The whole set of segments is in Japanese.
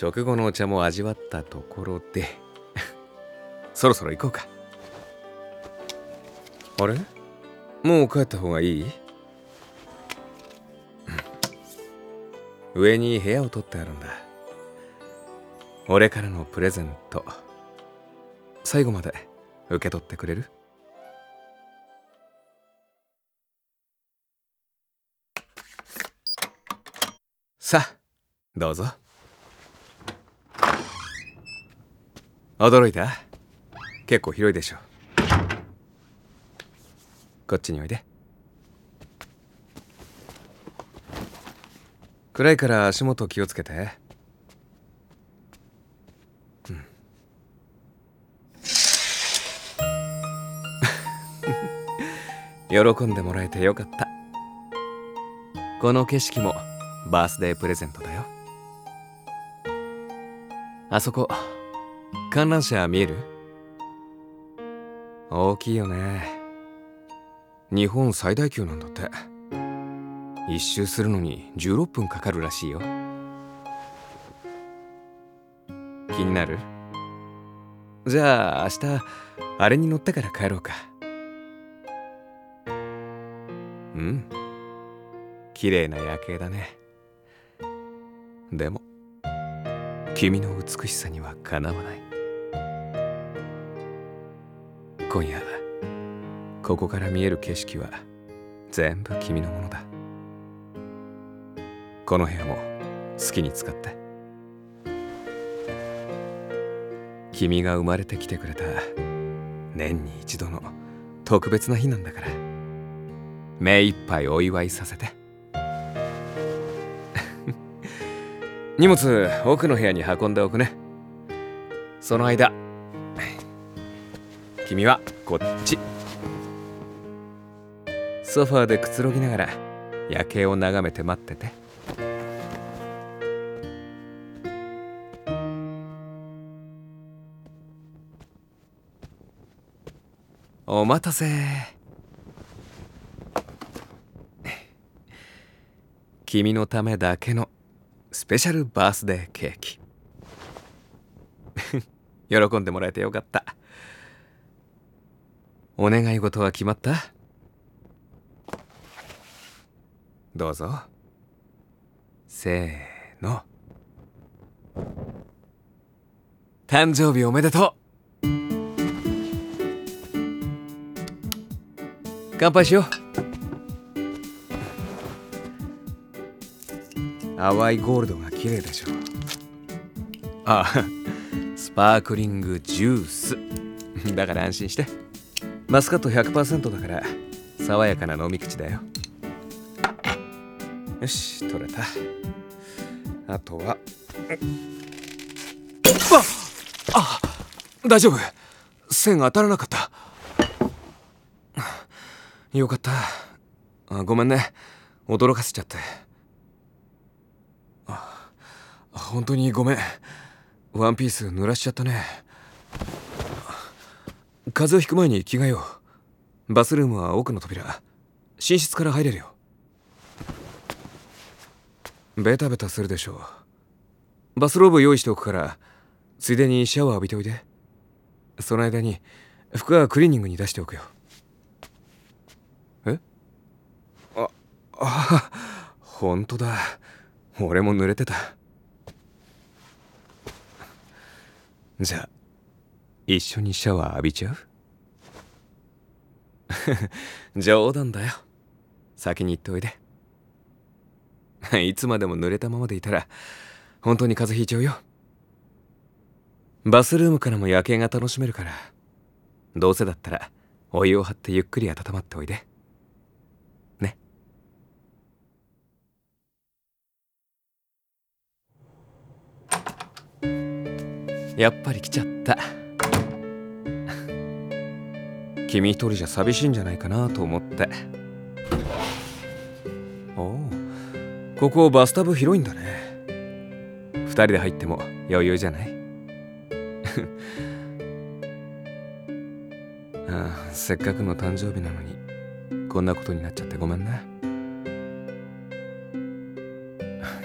食後のお茶も味わったところで。そろそろ行こうか。あれ？もう帰った方がいい？上に部屋を取ってあるんだ。俺からのプレゼント。最後まで受け取ってくれる？さあどうぞ。驚いた？結構広いでしょ。こっちにおいで。暗いから足元気をつけて。うん。喜んでもらえてよかった。この景色もバースデープレゼントだよ。あそこ。観覧車見える？大きいよね。日本最大級なんだって。一周するのに16分かかるらしいよ。気になる？じゃあ明日あれに乗ってから帰ろうか。うん。綺麗な夜景だね。でも君の美しさにはかなわない。今夜ここから見える景色は全部君のものだ。この部屋も好きに使って。君が生まれてきてくれた年に一度の特別な日なんだから。目いっぱいお祝いさせて。荷物奥の部屋に運んでおくね。その間君はこっち。ソファーでくつろぎながら夜景を眺めて待ってて。お待たせ。君のためだけのスペシャルバースデーケーキ。喜んでもらえてよかった。お願い事は決まった？どうぞ。せーの。誕生日おめでとう。乾杯しよう。淡いゴールドが綺麗でしょあスパークリングジュース。だから安心して。マスカット100%だから爽やかな飲み口だよ。よし取れた。あとは。ああ大丈夫。線当たらなかった。よかった。あごめんね。驚かせちゃって。あ本当にごめん。ワンピース濡らしちゃったね。風邪をひく前に着替えよう。バスルームは奥の扉。寝室から入れるよ。ベタベタするでしょう。バスローブ用意しておくからついでにシャワー浴びておいで。その間に服はクリーニングに出しておくよ。え？ああ本当だ。俺も濡れてた。じゃあ一緒にシャワー浴びちゃう？冗談だよ。先に行っておいで。いつまでも濡れたままでいたら本当に風邪ひいちゃうよ。バスルームからも夜景が楽しめるからどうせだったらお湯を張ってゆっくり温まっておいで。ね。やっぱり来ちゃった。君一人じゃ寂しいんじゃないかなと思って。おおここバスタブ広いんだね。二人で入っても余裕じゃない？ああせっかくの誕生日なのにこんなことになっちゃってごめんな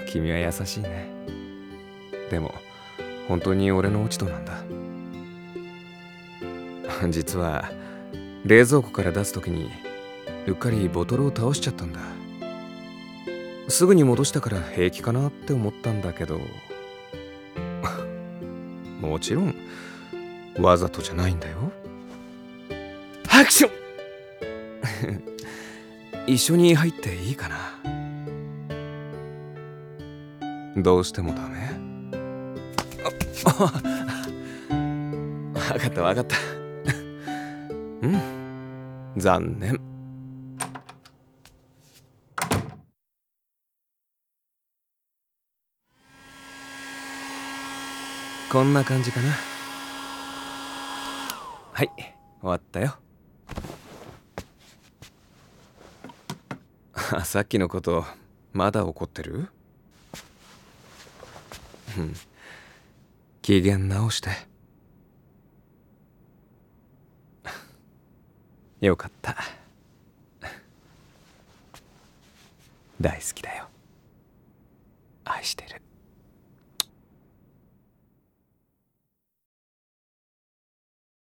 君は優しいね。でも本当に俺の落ち度なんだ。実は冷蔵庫から出す時にうっかりボトルを倒しちゃったんだ。すぐに戻したから平気かなって思ったんだけど。もちろんわざとじゃないんだよ。ハクション！一緒に入っていいかな。どうしてもダメ？分かった分かった。うん残念。こんな感じかな。はい終わったよ。さっきのことまだ怒ってる？機嫌直して。よかった。大好きだよ。愛してる。